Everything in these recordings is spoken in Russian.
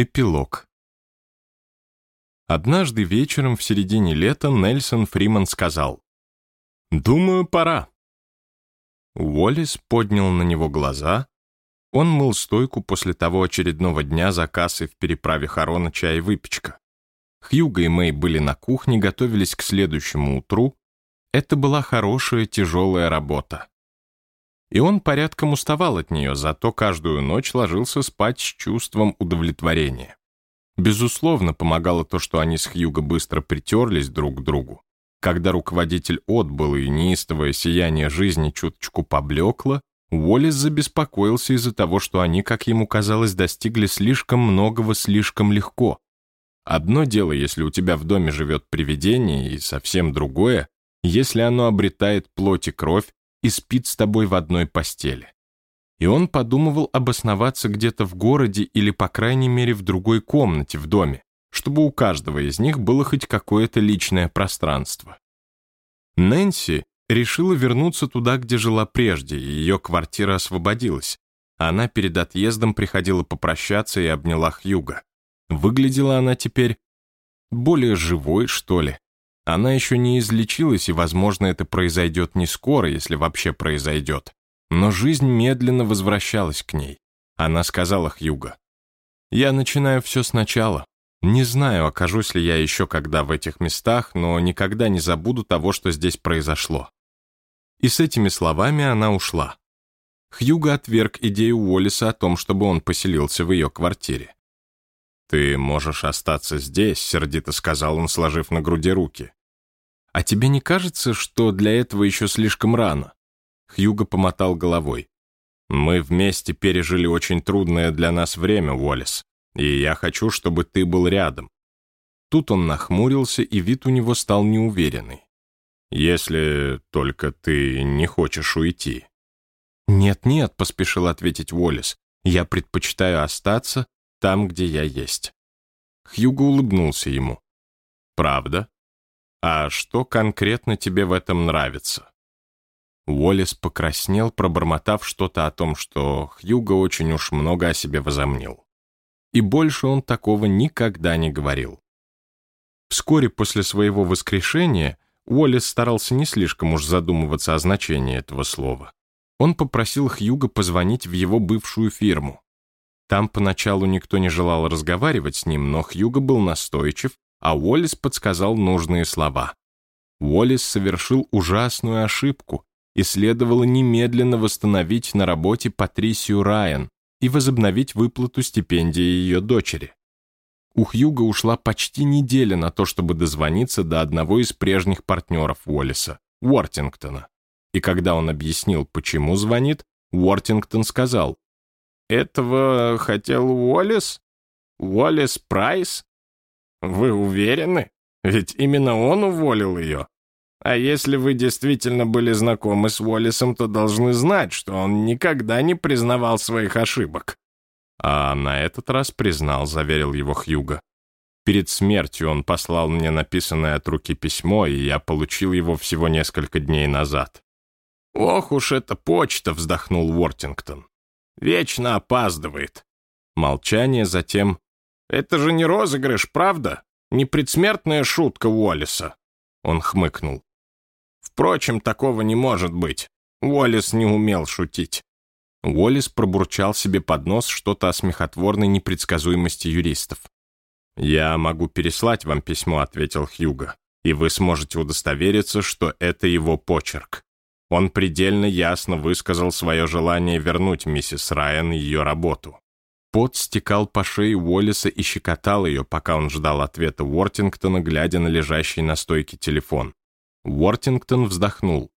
Эпилог. Однажды вечером в середине лета Нельсон Фриман сказал «Думаю, пора». Уоллес поднял на него глаза. Он мыл стойку после того очередного дня за кассой в переправе Харона чай и выпечка. Хьюго и Мэй были на кухне, готовились к следующему утру. Это была хорошая тяжелая работа и он порядком уставал от нее, зато каждую ночь ложился спать с чувством удовлетворения. Безусловно, помогало то, что они с Хьюго быстро притерлись друг к другу. Когда руководитель отбыл и неистовое сияние жизни чуточку поблекло, Уоллес забеспокоился из-за того, что они, как ему казалось, достигли слишком многого слишком легко. Одно дело, если у тебя в доме живет привидение, и совсем другое, если оно обретает плоть и кровь и спит с тобой в одной постели. И он подумывал обосноваться где-то в городе или, по крайней мере, в другой комнате в доме, чтобы у каждого из них было хоть какое-то личное пространство. Нэнси решила вернуться туда, где жила прежде, и ее квартира освободилась. Она перед отъездом приходила попрощаться и обняла Хьюга. Выглядела она теперь более живой, что ли. Она еще не излечилась, и, возможно, это произойдет не скоро, если вообще произойдет. Но жизнь медленно возвращалась к ней. Она сказала Хьюго, «Я начинаю все сначала. Не знаю, окажусь ли я еще когда в этих местах, но никогда не забуду того, что здесь произошло». И с этими словами она ушла. Хьюго отверг идею Уоллеса о том, чтобы он поселился в ее квартире. «Ты можешь остаться здесь», — сердито сказал он, сложив на груди руки. «А тебе не кажется, что для этого еще слишком рано?» Хьюго помотал головой. «Мы вместе пережили очень трудное для нас время, Уоллес, и я хочу, чтобы ты был рядом». Тут он нахмурился, и вид у него стал неуверенный. «Если только ты не хочешь уйти». «Нет-нет», — поспешил ответить Уоллес, «я предпочитаю остаться там, где я есть». Хьюго улыбнулся ему. «Правда?» «А что конкретно тебе в этом нравится?» Уоллес покраснел, пробормотав что-то о том, что Хьюго очень уж много о себе возомнил. И больше он такого никогда не говорил. Вскоре после своего воскрешения Уоллес старался не слишком уж задумываться о значении этого слова. Он попросил Хьюго позвонить в его бывшую фирму. Там поначалу никто не желал разговаривать с ним, но Хьюго был настойчив а Уоллес подсказал нужные слова. Уоллес совершил ужасную ошибку, и следовало немедленно восстановить на работе Патрисию Райан и возобновить выплату стипендии ее дочери. У Хьюга ушла почти неделя на то, чтобы дозвониться до одного из прежних партнеров Уоллеса, Уортингтона. И когда он объяснил, почему звонит, Уортингтон сказал, «Этого хотел Уоллес? Уоллес Прайс?» Вы уверены? Ведь именно он уволил ее. А если вы действительно были знакомы с Уоллесом, то должны знать, что он никогда не признавал своих ошибок. А на этот раз признал, заверил его Хьюго. Перед смертью он послал мне написанное от руки письмо, и я получил его всего несколько дней назад. «Ох уж эта почта!» — вздохнул Уортингтон. «Вечно опаздывает». Молчание, затем «Это же не розыгрыш, правда? Не предсмертная шутка Уоллеса?» Он хмыкнул. «Впрочем, такого не может быть. Уоллес не умел шутить». Уоллес пробурчал себе под нос что-то о смехотворной непредсказуемости юристов. «Я могу переслать вам письмо», — ответил Хьюго, «и вы сможете удостовериться, что это его почерк. Он предельно ясно высказал свое желание вернуть миссис Райан ее работу. Пот стекал по шее Уоллеса и щекотал ее, пока он ждал ответа Уортингтона, глядя на лежащий на стойке телефон. Уортингтон вздохнул.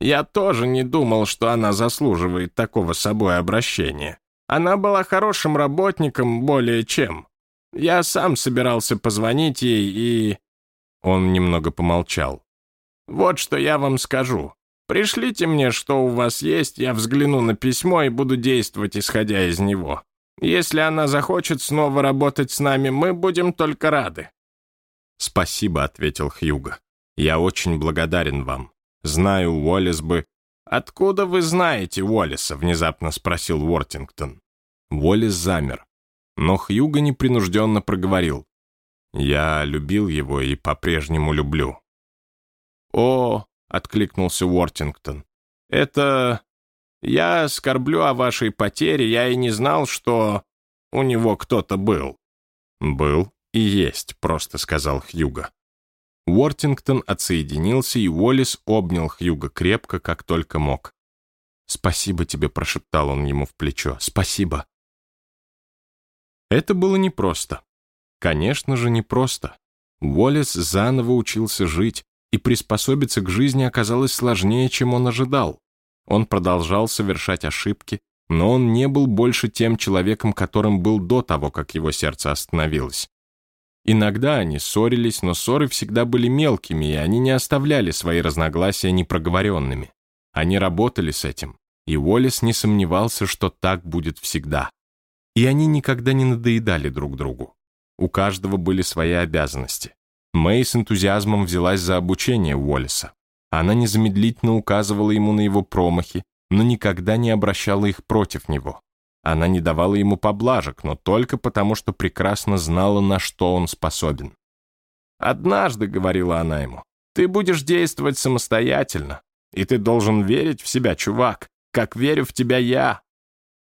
«Я тоже не думал, что она заслуживает такого собой обращения. Она была хорошим работником более чем. Я сам собирался позвонить ей и...» Он немного помолчал. «Вот что я вам скажу. Пришлите мне, что у вас есть, я взгляну на письмо и буду действовать, исходя из него. Если она захочет снова работать с нами, мы будем только рады». «Спасибо», — ответил Хьюго. «Я очень благодарен вам. Знаю, Уоллес бы...» «Откуда вы знаете Уоллеса?» — внезапно спросил Уортингтон. Уоллес замер. но Хьюго непринужденно проговорил. «Я любил его и по-прежнему люблю». «О», — откликнулся Уортингтон, — «это... Я скорблю о вашей потере, я и не знал, что у него кто-то был». «Был и есть», — просто сказал Хьюго. Уортингтон отсоединился, и Уоллес обнял Хьюго крепко, как только мог. «Спасибо тебе», — прошептал он ему в плечо. «Спасибо». Это было непросто. Конечно же, непросто. Уоллес заново учился жить, и приспособиться к жизни оказалось сложнее, чем он ожидал. Он продолжал совершать ошибки, но он не был больше тем человеком, которым был до того, как его сердце остановилось. Иногда они ссорились, но ссоры всегда были мелкими, и они не оставляли свои разногласия непроговоренными. Они работали с этим, и Уоллес не сомневался, что так будет всегда. И они никогда не надоедали друг другу. У каждого были свои обязанности. Мэй с энтузиазмом взялась за обучение Уоллеса. Она незамедлительно указывала ему на его промахи, но никогда не обращала их против него. Она не давала ему поблажек, но только потому, что прекрасно знала, на что он способен. «Однажды», — говорила она ему, — «ты будешь действовать самостоятельно, и ты должен верить в себя, чувак, как верю в тебя я».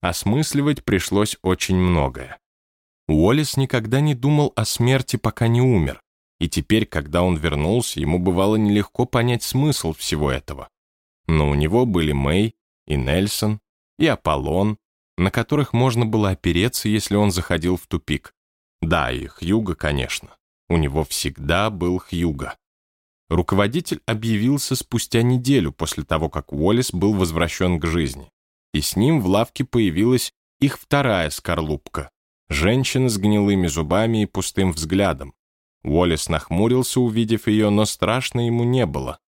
Осмысливать пришлось очень многое. Уоллес никогда не думал о смерти, пока не умер, и теперь, когда он вернулся, ему бывало нелегко понять смысл всего этого. Но у него были Мэй и Нельсон, и Аполлон, на которых можно было опереться, если он заходил в тупик. Да, и Хьюга, конечно. У него всегда был Хьюга. Руководитель объявился спустя неделю после того, как Уоллес был возвращен к жизни. И с ним в лавке появилась их вторая скорлупка. Женщина с гнилыми зубами и пустым взглядом. Уоллес нахмурился, увидев ее, но страшно ему не было.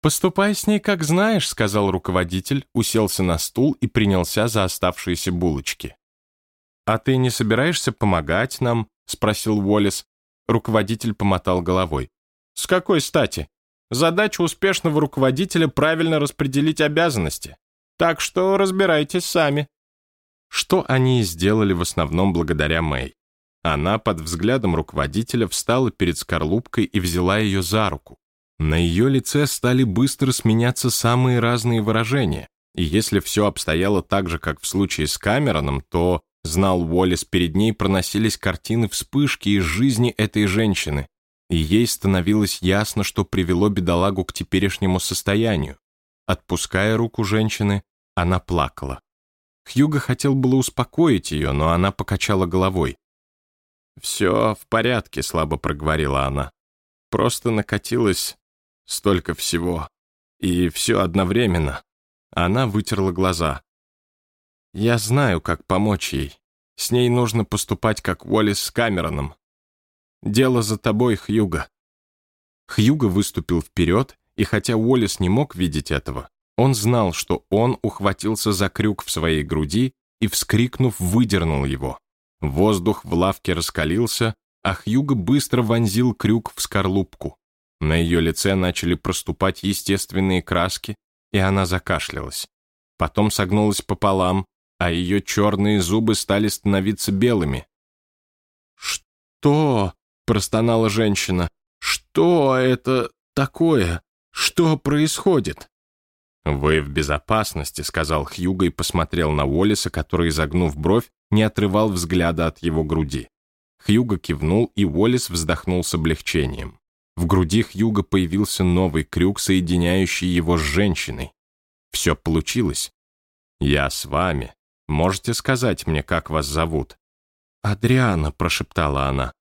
«Поступай с ней, как знаешь», — сказал руководитель, уселся на стул и принялся за оставшиеся булочки. «А ты не собираешься помогать нам?» — спросил Уоллес. Руководитель помотал головой. «С какой стати? Задача успешного руководителя — правильно распределить обязанности. Так что разбирайтесь сами». Что они и сделали в основном благодаря Мэй. Она под взглядом руководителя встала перед скорлупкой и взяла ее за руку. На ее лице стали быстро сменяться самые разные выражения, и если все обстояло так же, как в случае с Камероном, то, знал Уоллес, перед ней проносились картины вспышки из жизни этой женщины, и ей становилось ясно, что привело бедолагу к теперешнему состоянию. Отпуская руку женщины, она плакала. Хьюго хотел было успокоить ее, но она покачала головой. «Все в порядке», — слабо проговорила она. «Просто накатилось Столько всего. И все одновременно. Она вытерла глаза. Я знаю, как помочь ей. С ней нужно поступать, как Уоллес с Камероном. Дело за тобой, Хьюга. Хьюга выступил вперед, и хотя Уоллес не мог видеть этого, он знал, что он ухватился за крюк в своей груди и, вскрикнув, выдернул его. Воздух в лавке раскалился, а Хьюга быстро вонзил крюк в скорлупку. На ее лице начали проступать естественные краски, и она закашлялась. Потом согнулась пополам, а ее черные зубы стали становиться белыми. «Что?» — простонала женщина. «Что это такое? Что происходит?» «Вы в безопасности», — сказал Хьюго и посмотрел на Уоллеса, который, загнув бровь, не отрывал взгляда от его груди. Хьюго кивнул, и Уоллес вздохнул с облегчением. В груди Хьюга появился новый крюк, соединяющий его с женщиной. Все получилось. «Я с вами. Можете сказать мне, как вас зовут?» «Адриана», — прошептала она.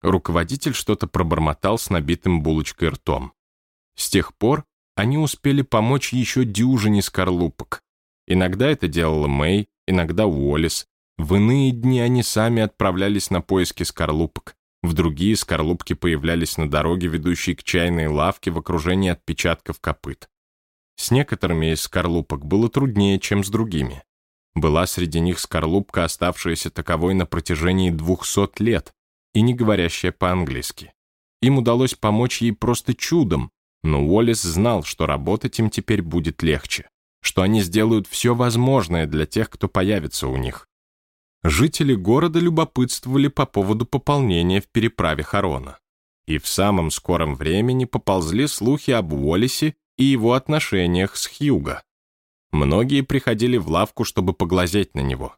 Руководитель что-то пробормотал с набитым булочкой ртом. С тех пор они успели помочь еще дюжине скорлупок. Иногда это делала Мэй, иногда Уоллес. В иные дни они сами отправлялись на поиски скорлупок. В другие скорлупки появлялись на дороге, ведущей к чайной лавке в окружении отпечатков копыт. С некоторыми из скорлупок было труднее, чем с другими. Была среди них скорлупка, оставшаяся таковой на протяжении двухсот лет и не говорящая по-английски. Им удалось помочь ей просто чудом, но Уоллес знал, что работать им теперь будет легче, что они сделают все возможное для тех, кто появится у них. жители города любопытствовали по поводу пополнения в переправе Харона. И в самом скором времени поползли слухи об Уоллесе и его отношениях с Хьюго. Многие приходили в лавку, чтобы поглазеть на него.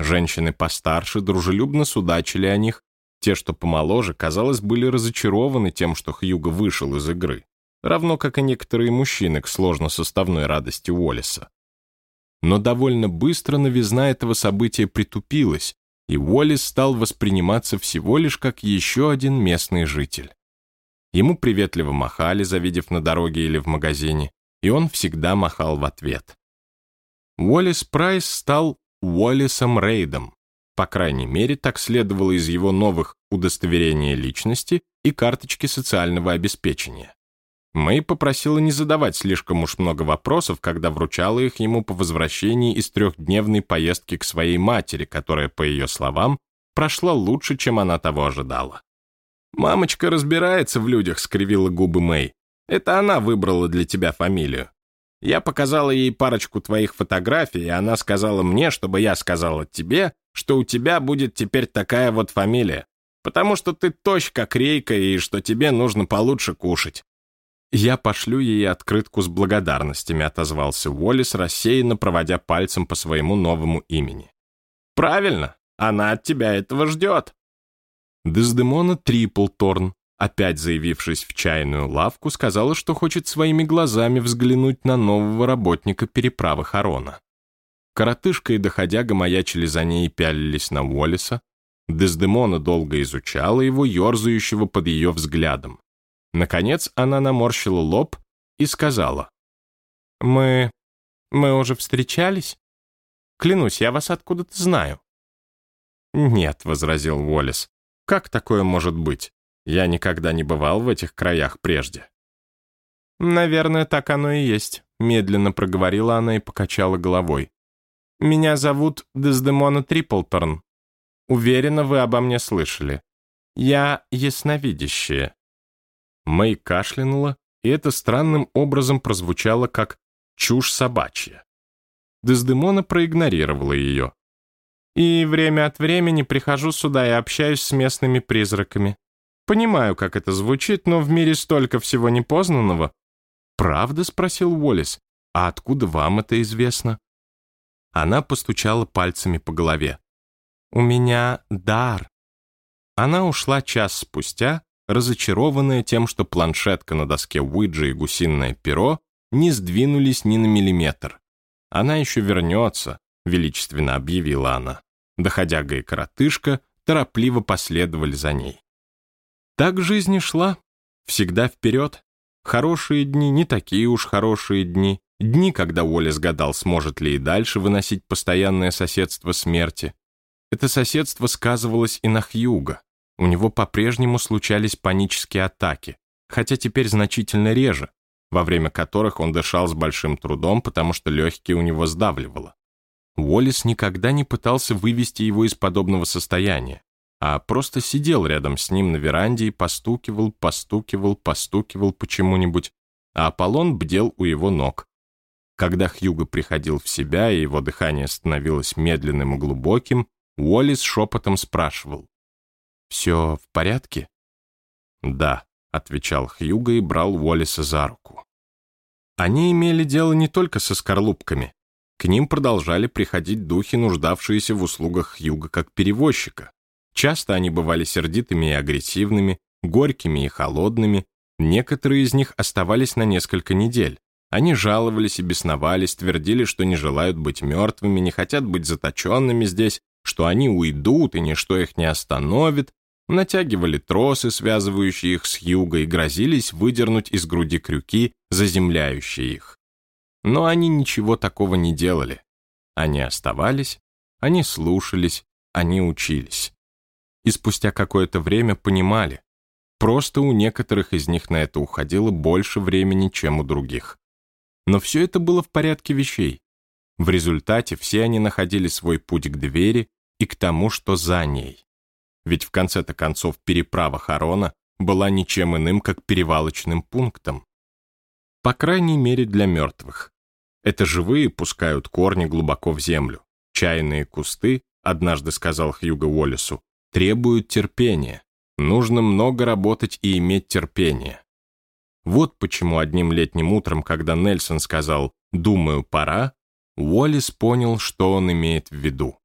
Женщины постарше дружелюбно судачили о них, те, что помоложе, казалось, были разочарованы тем, что Хьюго вышел из игры, равно как и некоторые мужчины к сложно-составной радости Уоллеса. Но довольно быстро новизна этого события притупилась, и Уоллес стал восприниматься всего лишь как еще один местный житель. Ему приветливо махали, завидев на дороге или в магазине, и он всегда махал в ответ. Уоллес Прайс стал Уоллесом Рейдом, по крайней мере, так следовало из его новых удостоверения личности и карточки социального обеспечения. Мэй попросила не задавать слишком уж много вопросов, когда вручала их ему по возвращении из трехдневной поездки к своей матери, которая, по ее словам, прошла лучше, чем она того ожидала. «Мамочка разбирается в людях», — скривила губы Мэй. «Это она выбрала для тебя фамилию. Я показала ей парочку твоих фотографий, и она сказала мне, чтобы я сказала тебе, что у тебя будет теперь такая вот фамилия, потому что ты тощ, как рейка, и что тебе нужно получше кушать». «Я пошлю ей открытку с благодарностями», — отозвался Уоллес, рассеянно проводя пальцем по своему новому имени. «Правильно, она от тебя этого ждет». Дездемона Триплторн, опять заявившись в чайную лавку, сказала, что хочет своими глазами взглянуть на нового работника переправы Харона. Коротышка и доходяга маячили за ней и пялились на Уоллеса. Дездемона долго изучала его, ерзающего под ее взглядом. Наконец она наморщила лоб и сказала. «Мы... мы уже встречались? Клянусь, я вас откуда-то знаю». «Нет», — возразил Уоллес. «Как такое может быть? Я никогда не бывал в этих краях прежде». «Наверное, так оно и есть», — медленно проговорила она и покачала головой. Меня зовут Дездемона Триплторн. Уверена, вы обо мне слышали. Я ясновидящая». Мэй кашлянула, и это странным образом прозвучало как «чушь собачья». Дездемона проигнорировала ее. «И время от времени прихожу сюда и общаюсь с местными призраками. Понимаю, как это звучит, но в мире столько всего непознанного». «Правда?» — спросил Уоллес. «А откуда вам это известно?» Она постучала пальцами по голове. «У меня дар». Она ушла час спустя, разочарованная тем, что планшетка на доске Уиджи и гусиное перо не сдвинулись ни на миллиметр. «Она еще вернется», — величественно объявила она. Доходяга и коротышка торопливо последовали за ней. Так жизнь и шла. Всегда вперед. Хорошие дни, не такие уж хорошие дни. Дни, когда Уоллес гадал, сможет ли и дальше выносить постоянное соседство смерти. Это соседство сказывалось и на Хьюго. У него по-прежнему случались панические атаки, хотя теперь значительно реже, во время которых он дышал с большим трудом, потому что легкие у него сдавливало. Уоллес никогда не пытался вывести его из подобного состояния, а просто сидел рядом с ним на веранде и постукивал, постукивал, постукивал почему-нибудь, а Аполлон бдел у его ног. Когда Хьюго приходил в себя и его дыхание становилось медленным и глубоким, Уоллес шепотом спрашивал. «Все в порядке?» «Да», — отвечал Хьюго и брал Уоллеса за руку. Они имели дело не только со скорлупками. К ним продолжали приходить духи, нуждавшиеся в услугах Хьюга как перевозчика. Часто они бывали сердитыми и агрессивными, горькими и холодными, некоторые из них оставались на несколько недель. Они жаловались и бесновались, твердили, что не желают быть мертвыми, не хотят быть заточенными здесь, что они уйдут и ничто их не остановит, натягивали тросы, связывающие их с юга, и грозились выдернуть из груди крюки, заземляющие их. Но они ничего такого не делали. Они оставались, они слушались, они учились. И спустя какое-то время понимали, просто у некоторых из них на это уходило больше времени, чем у других. Но все это было в порядке вещей. В результате все они находили свой путь к двери и к тому, что за ней. Ведь в конце-то концов переправа Харона была ничем иным, как перевалочным пунктом. По крайней мере для мертвых. Это живые пускают корни глубоко в землю. Чайные кусты однажды сказал Хьюго Уоллесу, требуют терпения. Нужно много работать и иметь терпение. Вот почему одним летним утром, когда Нельсон сказал «думаю, пора», Уоллес понял, что он имеет в виду.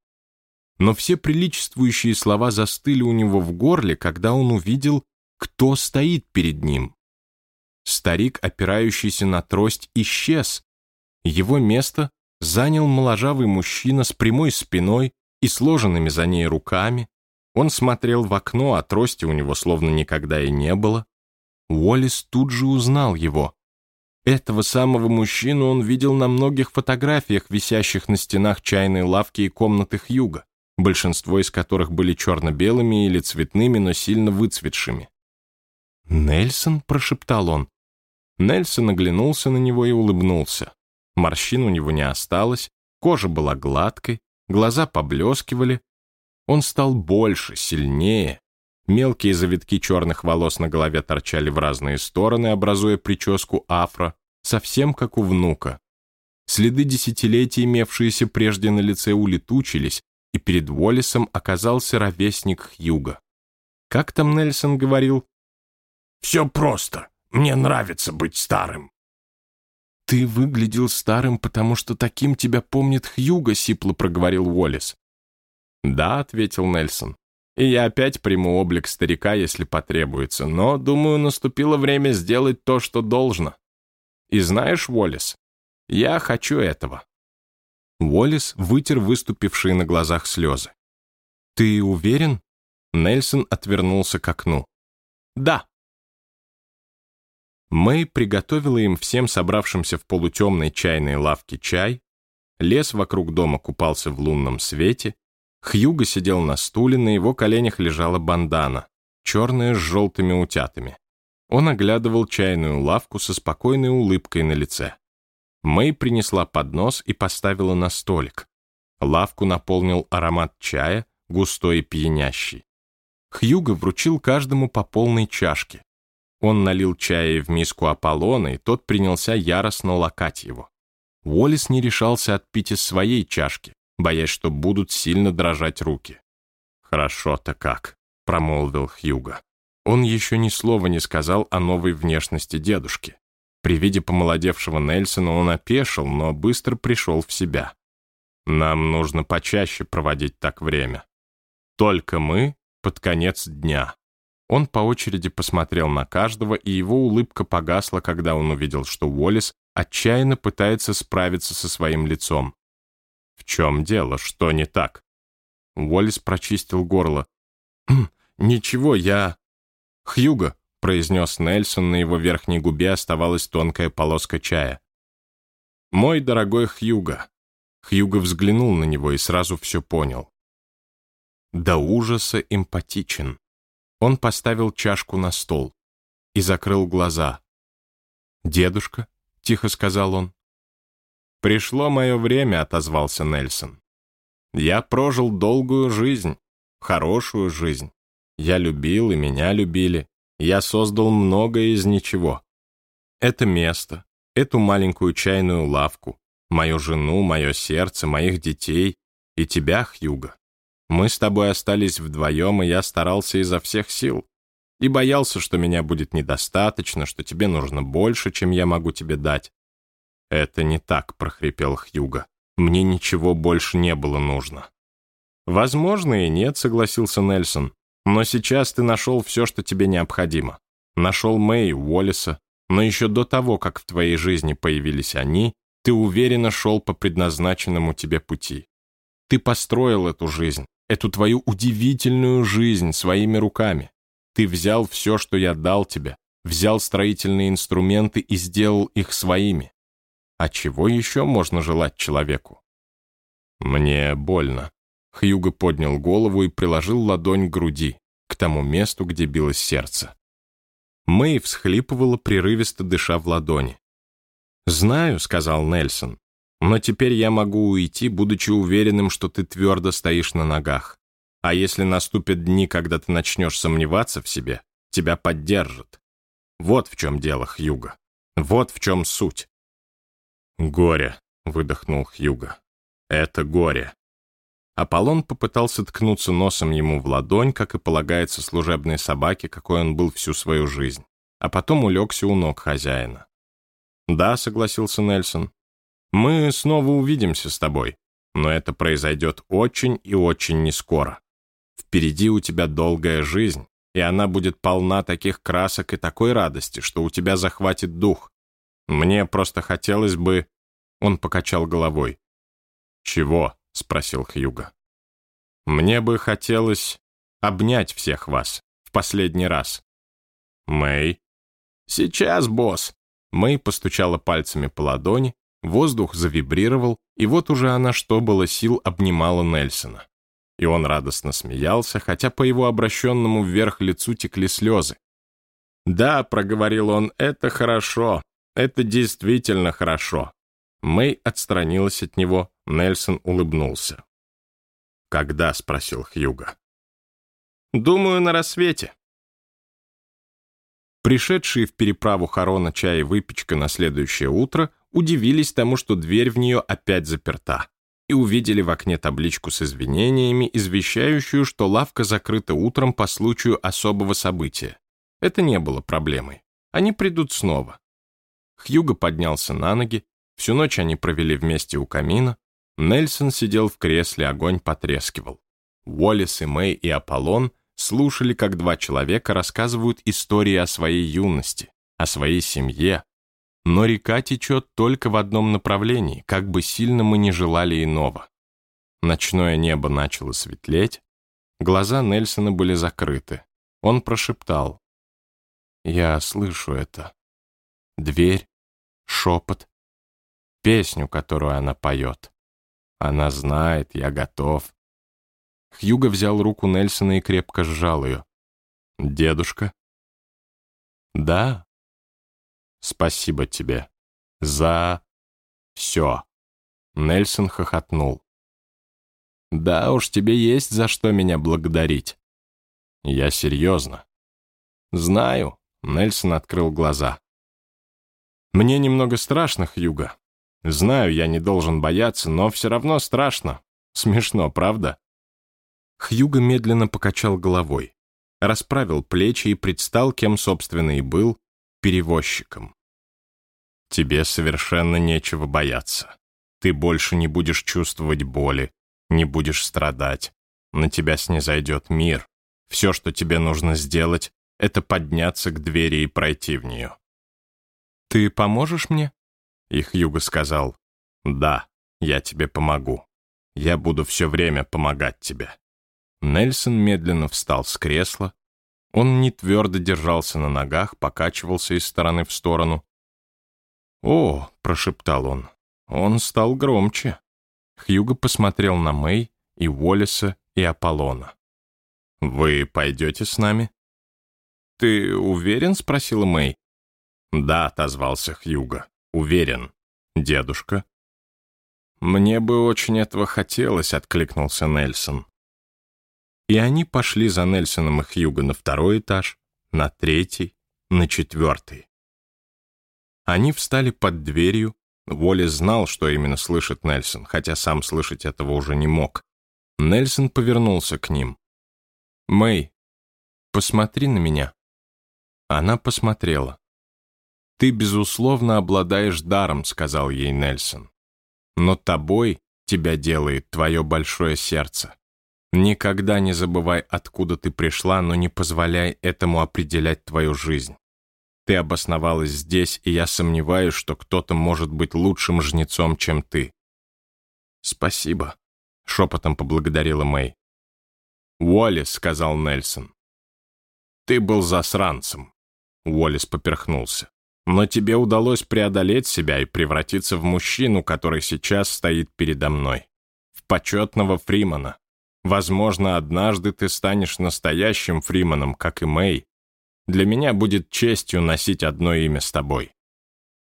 Но все приличествующие слова застыли у него в горле, когда он увидел, кто стоит перед ним. Старик, опирающийся на трость, исчез. Его место занял моложавый мужчина с прямой спиной и сложенными за ней руками. Он смотрел в окно, а трости у него словно никогда и не было. Уоллес тут же узнал его. Этого самого мужчину он видел на многих фотографиях, висящих на стенах чайной лавки и комнаты Хьюга, большинство из которых были черно-белыми или цветными, но сильно выцветшими. «Нельсон?» — прошептал он. Нельсон оглянулся на него и улыбнулся. Морщин у него не осталось, кожа была гладкой, глаза поблескивали. Он стал больше, сильнее. Мелкие завитки черных волос на голове торчали в разные стороны, образуя прическу афро, совсем как у внука. Следы десятилетий, имевшиеся прежде на лице, улетучились, и перед Уоллесом оказался ровесник Хьюга. Как там Нельсон говорил? «Все просто. Мне нравится быть старым». «Ты выглядел старым, потому что таким тебя помнит Хьюго», — сипло проговорил Уоллес. «Да», — ответил Нельсон. «И я опять приму облик старика, если потребуется, но, думаю, наступило время сделать то, что должно. И знаешь, Уоллес, я хочу этого». Уоллес вытер выступившие на глазах слезы. «Ты уверен?» Нельсон отвернулся к окну. «Да», Мэй приготовила им всем собравшимся в полутемной чайной лавке чай, лес вокруг дома купался в лунном свете, Хьюго сидел на стуле, на его коленях лежала бандана, черная с желтыми утятами. Он оглядывал чайную лавку со спокойной улыбкой на лице. Мэй принесла поднос и поставила на столик. Лавку наполнил аромат чая, густой и пьянящий. Хьюго вручил каждому по полной чашке. Он налил чая в миску Аполлона, и тот принялся яростно лакать его. Уоллес не решался отпить из своей чашки, боясь, что будут сильно дрожать руки. «Хорошо-то как», — промолвил Хьюго. Он еще ни слова не сказал о новой внешности дедушки. При виде помолодевшего Нельсона он опешил, но быстро пришел в себя. «Нам нужно почаще проводить так время. Только мы под конец дня». Он по очереди посмотрел на каждого, и его улыбка погасла, когда он увидел, что Уоллес отчаянно пытается справиться со своим лицом. «В чем дело? Что не так?» Уоллес прочистил горло. «Хм, «Ничего, я...» «Хьюго», — произнес Нельсон, на его верхней губе оставалась тонкая полоска чая. «Мой дорогой Хьюго». Хьюго взглянул на него и сразу все понял. До ужаса эмпатичен. Он поставил чашку на стол и закрыл глаза. «Дедушка», — тихо сказал он. «Пришло мое время», — отозвался Нельсон. «Я прожил долгую жизнь, хорошую жизнь. Я любил, и меня любили. Я создал многое из ничего. Это место, эту маленькую чайную лавку, мою жену, мое сердце, моих детей и тебя, Хьюга. Мы с тобой остались вдвоем, и я старался изо всех сил. И боялся, что меня будет недостаточно, что тебе нужно больше, чем я могу тебе дать. «Это не так», — прохрипел Хьюга. «Мне ничего больше не было нужно». «Возможно, и нет», — согласился Нельсон. «Но сейчас ты нашел все, что тебе необходимо. Нашел Мэй, Уоллеса, но еще до того, как в твоей жизни появились они, ты уверенно шел по предназначенному тебе пути. Ты построил эту жизнь, эту твою удивительную жизнь своими руками. Ты взял все, что я дал тебе, взял строительные инструменты и сделал их своими. А чего еще можно желать человеку? Мне больно. Хьюго поднял голову и приложил ладонь к груди, к тому месту, где билось сердце. Мэй всхлипывала, прерывисто дыша в ладони. «Знаю», — сказал Нельсон, но теперь я могу уйти, будучи уверенным, что ты твердо стоишь на ногах. А если наступят дни, когда ты начнешь сомневаться в себе, тебя поддержат. Вот в чем дело, Хьюга. Вот в чем суть. «Горе», — выдохнул Хьюга. «Это горе. Аполлон попытался ткнуться носом ему в ладонь, как и полагается служебной собаке, какой он был всю свою жизнь, а потом улегся у ног хозяина. «Да», — согласился Нельсон, — «мы снова увидимся с тобой, но это произойдет очень и очень нескоро. Впереди у тебя долгая жизнь, и она будет полна таких красок и такой радости, что у тебя захватит дух. Мне просто хотелось бы...» Он покачал головой. «Чего?» — спросил Хьюга. «Мне бы хотелось обнять всех вас в последний раз». «Мэй?» «Сейчас, босс!» Мэй постучала пальцами по ладони, воздух завибрировал, и вот уже она, что было сил, обнимала Нельсона. И он радостно смеялся, хотя по его обращенному вверх лицу текли слезы. «Да», — проговорил он, — «это хорошо, это действительно хорошо». Мэй отстранилась от него, Нельсон улыбнулся. «Когда?» — спросил Хьюга. «Думаю, на рассвете». Пришедшие в переправу Харона чай и выпечка на следующее утро удивились тому, что дверь в нее опять заперта, и увидели в окне табличку с извинениями, извещающую, что лавка закрыта утром по случаю особого события. Это не было проблемой. Они придут снова. Хьюго поднялся на ноги, всю ночь они провели вместе у камина, Нельсон сидел в кресле, огонь потрескивал. Уоллес и Мэй и Аполлон слушали, как два человека рассказывают истории о своей юности, о своей семье. Но река течет только в одном направлении, как бы сильно мы не желали иного. Ночное небо начало светлеть, глаза Нельсона были закрыты. Он прошептал. «Я слышу это. Дверь, шепот, песню, которую она поет. Она знает, я готов. Хьюго взял руку Нельсона и крепко сжал ее. «Дедушка?» «Да. Спасибо тебе. За... все». Нельсон хохотнул. «Да уж, тебе есть за что меня благодарить». «Я серьезно». «Знаю», — Нельсон открыл глаза. «Мне немного страшно, Хьюго. Знаю, я не должен бояться, но все равно страшно. Смешно, правда?» Хьюго медленно покачал головой, расправил плечи и предстал, кем, собственно, и был, перевозчиком. «Тебе совершенно нечего бояться. Ты больше не будешь чувствовать боли, не будешь страдать. На тебя снизойдет мир. Все, что тебе нужно сделать, это подняться к двери и пройти в нее». «Ты поможешь мне?» И Хьюго сказал, «Да, я тебе помогу. Я буду все время помогать тебе». Нельсон медленно встал с кресла. Он не твердо держался на ногах, покачивался из стороны в сторону. «О!» — прошептал он. Он стал громче. Хьюго посмотрел на Мэй и Уоллеса и Аполлона. «Вы пойдете с нами?» «Ты уверен?» — спросила Мэй. «Да», — отозвался Хьюго. Уверен. Дедушка. Мне бы очень этого хотелось, откликнулся Нельсон. И они пошли за Нельсоном и Хьюго на второй этаж, на третий, на четвертый. Они встали под дверью. Воли знал, что именно слышит Нельсон, хотя сам слышать этого уже не мог. Нельсон повернулся к ним. «Мэй, посмотри на меня». Она посмотрела. «Ты, безусловно, обладаешь даром», — сказал ей Нельсон. «Но тобой тебя делает твое большое сердце. Никогда не забывай, откуда ты пришла, но не позволяй этому определять твою жизнь. Ты обосновалась здесь, и я сомневаюсь, что кто-то может быть лучшим жнецом, чем ты». «Спасибо», — шепотом поблагодарила Мэй. «Уоллес», — сказал Нельсон. «Ты был засранцем», — Уоллес поперхнулся. Но тебе удалось преодолеть себя и превратиться в мужчину, который сейчас стоит передо мной. В почетного Фримана. Возможно, однажды ты станешь настоящим Фриманом, как и Мэй. Для меня будет честью носить одно имя с тобой».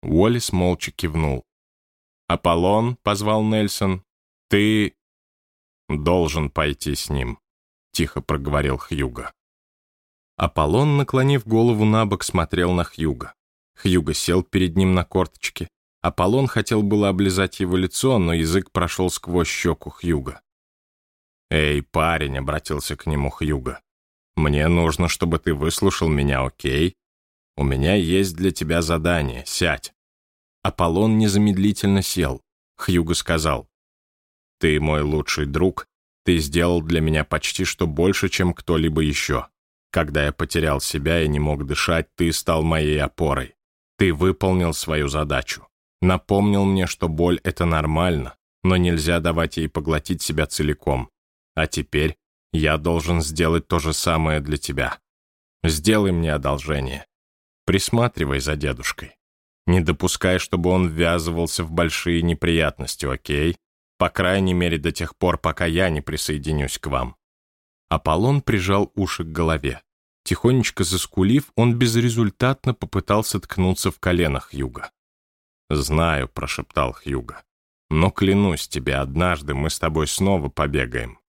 Уоллес молча кивнул. «Аполлон», — позвал Нельсон, — «ты...» «Должен пойти с ним», — тихо проговорил Хьюга. Аполлон, наклонив голову на бок, смотрел на Хьюга. Хьюго сел перед ним на корточке. Аполлон хотел было облизать его лицо, но язык прошел сквозь щеку Хьюга. «Эй, парень», — обратился к нему Хьюго, «мне нужно, чтобы ты выслушал меня, окей? У меня есть для тебя задание, сядь». Аполлон незамедлительно сел. Хьюго сказал, «Ты мой лучший друг, ты сделал для меня почти что больше, чем кто-либо еще. Когда я потерял себя и не мог дышать, ты стал моей опорой. Ты выполнил свою задачу. Напомнил мне, что боль — это нормально, но нельзя давать ей поглотить себя целиком. А теперь я должен сделать то же самое для тебя. Сделай мне одолжение. Присматривай за дедушкой. Не допускай, чтобы он ввязывался в большие неприятности, окей? По крайней мере, до тех пор, пока я не присоединюсь к вам. Аполлон прижал уши к голове. Тихонечко заскулив, он безрезультатно попытался ткнуться в коленах Юга. «Знаю», — прошептал Хьюга. «Но клянусь тебе, однажды мы с тобой снова побегаем.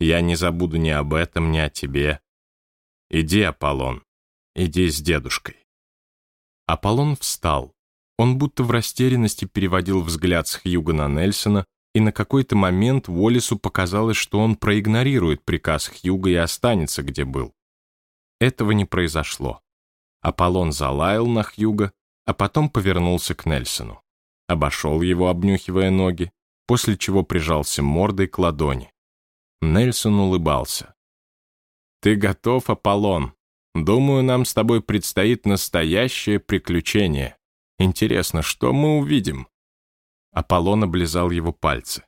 Я не забуду ни об этом, ни о тебе. Иди, Аполлон, иди с дедушкой». Аполлон встал. Он будто в растерянности переводил взгляд с Хьюга на Нельсона, и на какой-то момент Уоллесу показалось, что он проигнорирует приказ Хьюга и останется, где был. Этого не произошло. Аполлон залаял на Хьюга, а потом повернулся к Нельсону. Обошел его, обнюхивая ноги, после чего прижался мордой к ладони. Нельсон улыбался. «Ты готов, Аполлон? Думаю, нам с тобой предстоит настоящее приключение. Интересно, что мы увидим?» Аполлон облизал его пальцы.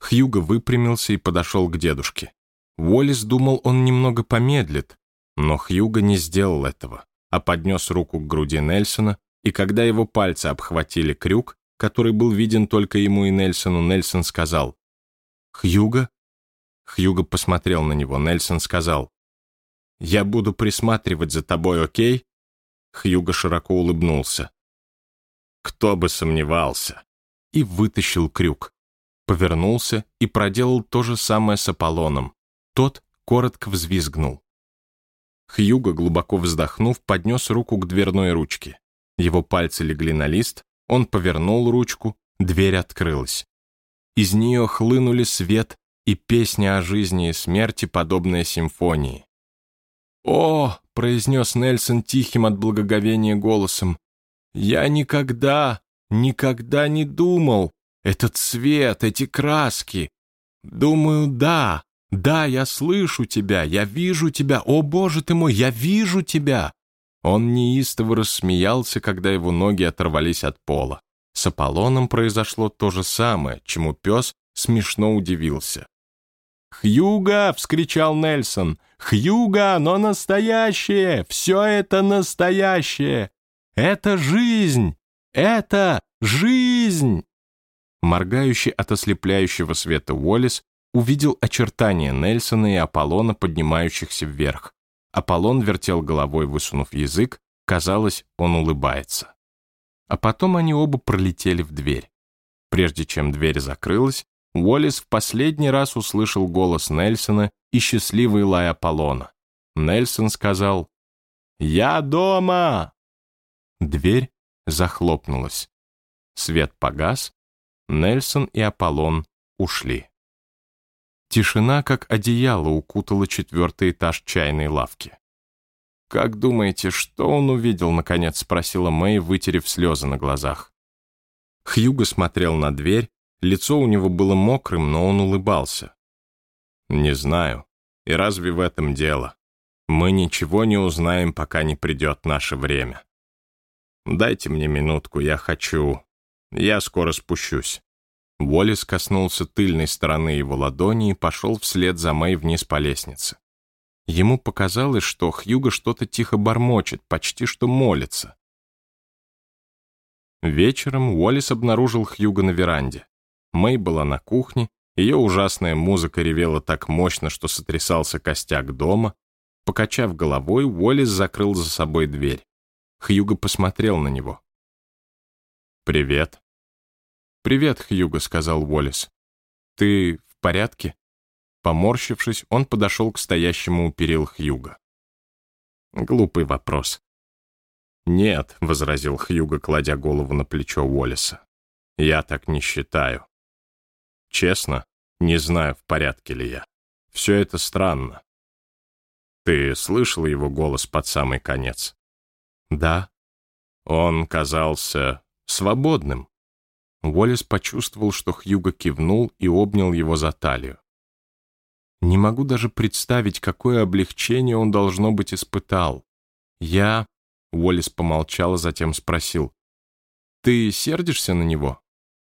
Хьюго выпрямился и подошел к дедушке. Уоллес думал, он немного помедлит, но Хьюго не сделал этого, а поднес руку к груди Нельсона, и когда его пальцы обхватили крюк, который был виден только ему и Нельсону, Нельсон сказал «Хьюго?» Хьюго посмотрел на него, Нельсон сказал «Я буду присматривать за тобой, окей?» Хьюго широко улыбнулся. Кто бы сомневался. И вытащил крюк. Повернулся и проделал то же самое с Аполлоном. Тот коротко взвизгнул. Хьюго, глубоко вздохнув, поднес руку к дверной ручке. Его пальцы легли на лист, он повернул ручку, дверь открылась. Из нее хлынули свет и песня о жизни и смерти, подобная симфонии. «О!» — произнес Нельсон тихим от благоговения голосом. Я никогда, никогда не думал. Этот цвет, эти краски. Думаю, да, да, я слышу тебя, я вижу тебя. О, боже ты мой, я вижу тебя. Он неистово рассмеялся, когда его ноги оторвались от пола. С Аполлоном произошло то же самое, чему пес смешно удивился. «Хьюга!» — вскричал Нельсон. «Хьюга, но настоящее! Все это настоящее! Это жизнь! Это жизнь!» Моргающий от ослепляющего света Уоллес увидел очертания Нельсона и Аполлона, поднимающихся вверх. Аполлон вертел головой, высунув язык, казалось, он улыбается. А потом они оба пролетели в дверь. Прежде чем дверь закрылась, Уоллес в последний раз услышал голос Нельсона и счастливый лай Аполлона. Нельсон сказал «Я дома!» Дверь захлопнулась. Свет погас, Нельсон и Аполлон ушли. Тишина, как одеяло, укутала четвертый этаж чайной лавки. «Как думаете, что он увидел?» — наконец спросила Мэй, вытерев слезы на глазах. Хьюго смотрел на дверь, лицо у него было мокрым, но он улыбался. «Не знаю. И разве в этом дело? Мы ничего не узнаем, пока не придет наше время». «Дайте мне минутку, я хочу... Я скоро спущусь». Уоллес коснулся тыльной стороны его ладони и пошел вслед за Мэй вниз по лестнице. Ему показалось, что Хьюго что-то тихо бормочет, почти что молится. Вечером Уоллес обнаружил Хьюго на веранде. Мэй была на кухне, ее ужасная музыка ревела так мощно, что сотрясался костяк дома. Покачав головой, Уоллес закрыл за собой дверь. Хьюго посмотрел на него. «Привет». «Привет, Хьюго», — сказал Уоллес. «Ты в порядке?» Поморщившись, он подошел к стоящему у перил Хьюга. Глупый вопрос. «Нет», — возразил Хьюго, кладя голову на плечо Уоллеса. «Я так не считаю». «Честно?» — Не знаю, в порядке ли я. Все это странно. Ты слышал его голос под самый конец? Да. Он казался свободным. Уоллес почувствовал, что Хьюго кивнул и обнял его за талию. Не могу даже представить, какое облегчение он, должно быть, испытал. Я... Уоллес помолчал, а затем спросил. «Ты сердишься на него?»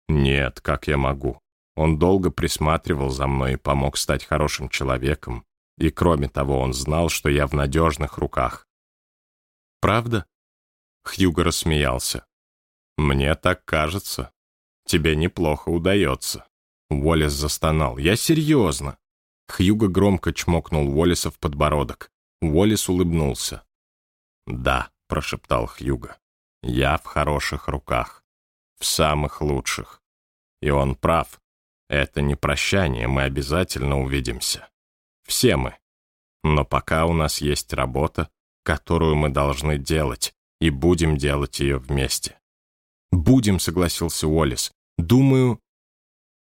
«Нет, как я могу. Он долго присматривал за мной и помог стать хорошим человеком. И кроме того, он знал, что я в надежных руках». «Правда?» Хьюго рассмеялся. «Мне так кажется. Тебе неплохо удается». Уоллес застонал. «Я серьезно». Хьюго громко чмокнул Уоллеса в подбородок. Уоллес улыбнулся. «Да», — прошептал Хьюго, — «я в хороших руках. В самых лучших. И он прав. Это не прощание, мы обязательно увидимся. Все мы. Но пока у нас есть работа, которую мы должны делать, и будем делать ее вместе. «Будем», — согласился Уоллес. «Думаю...»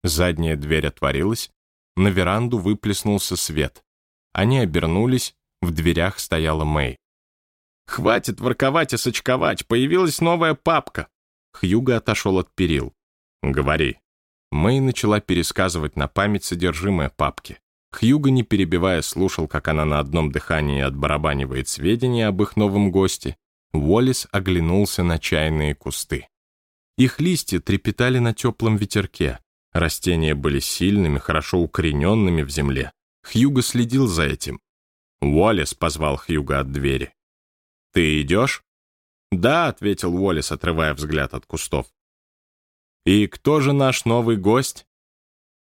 Задняя дверь отворилась, на веранду выплеснулся свет. Они обернулись, в дверях стояла Мэй. «Хватит ворковать и сочковать, появилась новая папка!» Хьюго отошел от перил. «Говори». Мэй начала пересказывать на память содержимое папки. Хьюго, не перебивая, слушал, как она на одном дыхании отбарабанивает сведения об их новом госте. Уоллес оглянулся на чайные кусты. Их листья трепетали на теплом ветерке. Растения были сильными, хорошо укорененными в земле. Хьюго следил за этим. «Уоллес», — позвал Хьюго от двери. «Ты идешь?» «Да», — ответил Уоллес, отрывая взгляд от кустов. «И кто же наш новый гость?»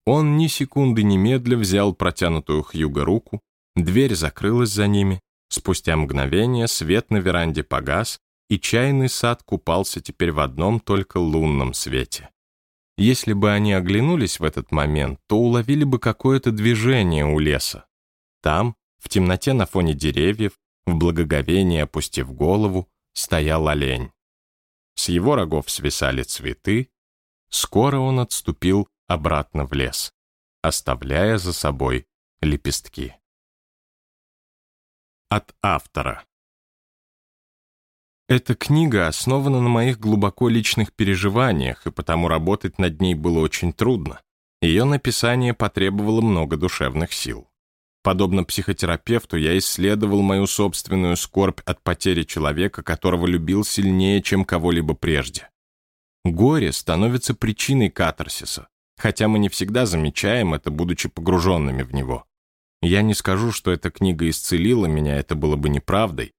Он ни секунды немедля взял протянутую Хьюго руку, дверь закрылась за ними, спустя мгновение свет на веранде погас, и чайный сад купался теперь в одном только лунном свете. Если бы они оглянулись в этот момент, то уловили бы какое-то движение у леса. Там, в темноте на фоне деревьев, в благоговении опустив голову, стоял олень. С его рогов свисали цветы. Скоро он отступил обратно в лес, оставляя за собой лепестки. От автора. Эта книга основана на моих глубоко личных переживаниях, и потому работать над ней было очень трудно. Ее написание потребовало много душевных сил. Подобно психотерапевту, я исследовал мою собственную скорбь от потери человека, которого любил сильнее, чем кого-либо прежде. Горе становится причиной катарсиса, хотя мы не всегда замечаем это, будучи погруженными в него. Я не скажу, что эта книга исцелила меня, это было бы неправдой,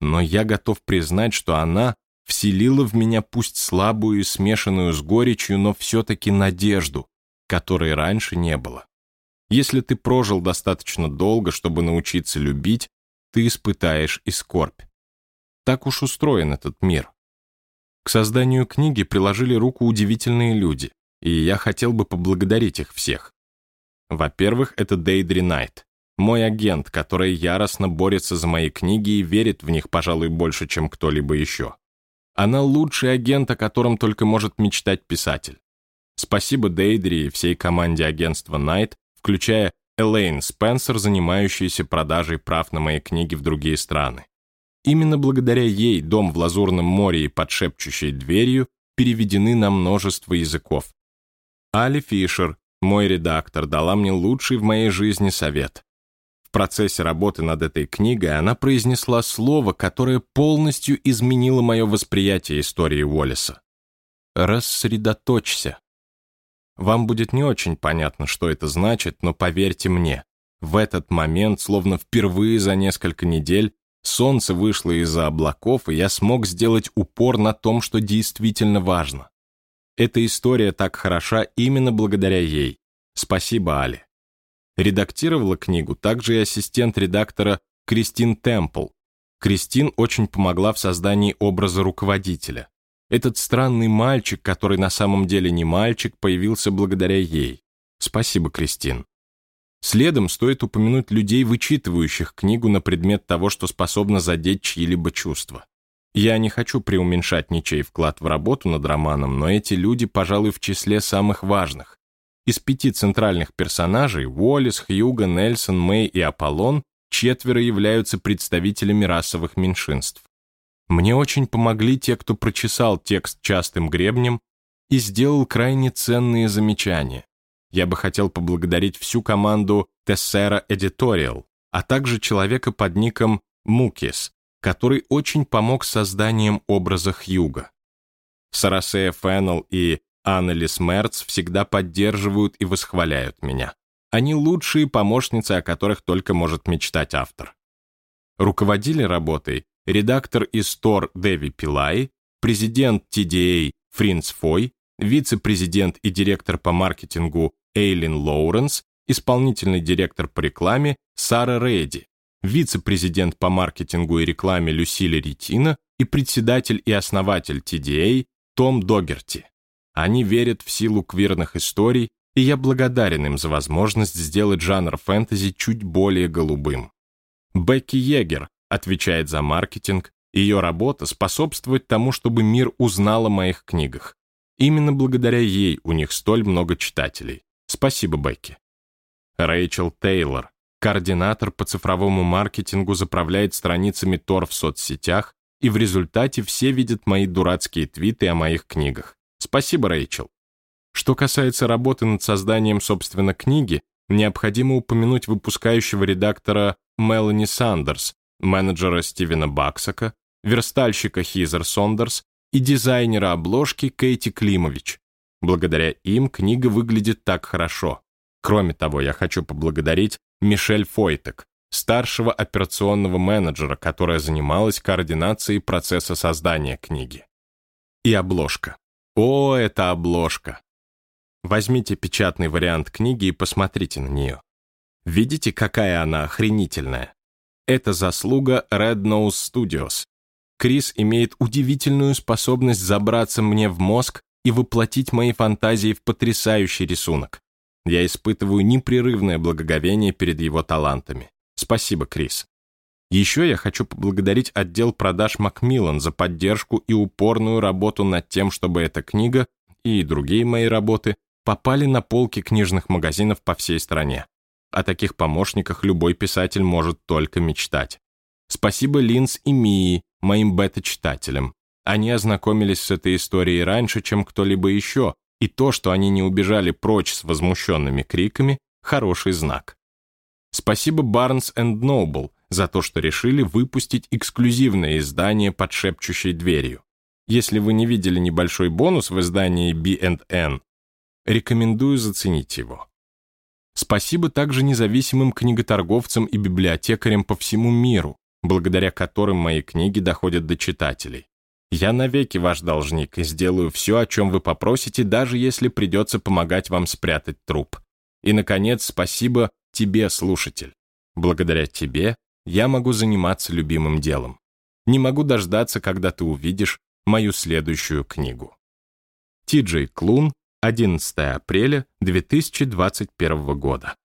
но я готов признать, что она вселила в меня пусть слабую и смешанную с горечью, но все-таки надежду, которой раньше не было. Если ты прожил достаточно долго, чтобы научиться любить, ты испытаешь и скорбь. Так уж устроен этот мир. К созданию книги приложили руку удивительные люди, и я хотел бы поблагодарить их всех. Во-первых, это Дейдри Найт, мой агент, который яростно борется за мои книги и верит в них, пожалуй, больше, чем кто-либо еще. Она лучший агент, о котором только может мечтать писатель. Спасибо Дейдри и всей команде агентства Найт включая Элейн Спенсер, занимающаяся продажей прав на мои книги в другие страны. Именно благодаря ей «Дом в Лазурном море» и «Под шепчущей дверью» переведены на множество языков. Али Фишер, мой редактор, дала мне лучший в моей жизни совет. В процессе работы над этой книгой она произнесла слово, которое полностью изменило мое восприятие истории Уоллеса. «Рассредоточься». Вам будет не очень понятно, что это значит, но поверьте мне, в этот момент, словно впервые за несколько недель, солнце вышло из-за облаков, и я смог сделать упор на том, что действительно важно. Эта история так хороша именно благодаря ей. Спасибо, Али. Редактировала книгу также и ассистент редактора Кристин Темпл. Кристин очень помогла в создании образа руководителя. Этот странный мальчик, который на самом деле не мальчик, появился благодаря ей. Спасибо, Кристин. Следом стоит упомянуть людей, вычитывающих книгу на предмет того, что способно задеть чьи-либо чувства. Я не хочу преуменьшать ничей вклад в работу над романом, но эти люди, пожалуй, в числе самых важных. Из пяти центральных персонажей Уоллес, Хьюго, Нельсон, Мэй и Аполлон четверо являются представителями расовых меньшинств. Мне очень помогли те, кто прочесал текст частым гребнем и сделал крайне ценные замечания. Я бы хотел поблагодарить всю команду Tessera Editorial, а также человека под ником Мукис, который очень помог с созданием образа Хьюга. Сарасея Феннел и Аннелис Мерц всегда поддерживают и восхваляют меня. Они лучшие помощницы, о которых только может мечтать автор. Руководили работой редактор из Тор Дэви Пилай, президент TDA Фринц Фой, вице-президент и директор по маркетингу Эйлин Лоуренс, исполнительный директор по рекламе Сара Рейди, вице-президент по маркетингу и рекламе Люсиля Ретина и председатель и основатель TDA Том Догерти. Они верят в силу квирных историй, и я благодарен им за возможность сделать жанр фэнтези чуть более голубым. Бекки Егер отвечает за маркетинг, ее работа способствует тому, чтобы мир узнал о моих книгах. Именно благодаря ей у них столь много читателей. Спасибо, Бекки. Рэйчел Тейлор, координатор по цифровому маркетингу, заправляет страницами Тор в соцсетях, и в результате все видят мои дурацкие твиты о моих книгах. Спасибо, Рэйчел. Что касается работы над созданием, собственно, книги, необходимо упомянуть выпускающего редактора Мелани Сандерс, менеджера Стивена Баксака, верстальщика Хизер Сондерс и дизайнера обложки Кейти Климович. Благодаря им книга выглядит так хорошо. Кроме того, я хочу поблагодарить Мишель Фойтек, старшего операционного менеджера, которая занималась координацией процесса создания книги. И обложка. О, это обложка! Возьмите печатный вариант книги и посмотрите на нее. Видите, какая она охренительная? Это заслуга Red Nose Studios. Крис имеет удивительную способность забраться мне в мозг и воплотить мои фантазии в потрясающий рисунок. Я испытываю непрерывное благоговение перед его талантами. Спасибо, Крис. Еще я хочу поблагодарить отдел продаж Макмиллан за поддержку и упорную работу над тем, чтобы эта книга и другие мои работы попали на полки книжных магазинов по всей стране. О таких помощниках любой писатель может только мечтать. Спасибо Линз и Мии, моим бета-читателям. Они ознакомились с этой историей раньше, чем кто-либо еще, и то, что они не убежали прочь с возмущенными криками, хороший знак. Спасибо Barnes Noble за то, что решили выпустить эксклюзивное издание под шепчущей дверью. Если вы не видели небольшой бонус в издании B&N, рекомендую заценить его. Спасибо также независимым книготорговцам и библиотекарям по всему миру, благодаря которым мои книги доходят до читателей. Я навеки ваш должник и сделаю все, о чем вы попросите, даже если придется помогать вам спрятать труп. И, наконец, спасибо тебе, слушатель. Благодаря тебе я могу заниматься любимым делом. Не могу дождаться, когда ты увидишь мою следующую книгу. Ти Джей Клун, 11 апреля 2021 года.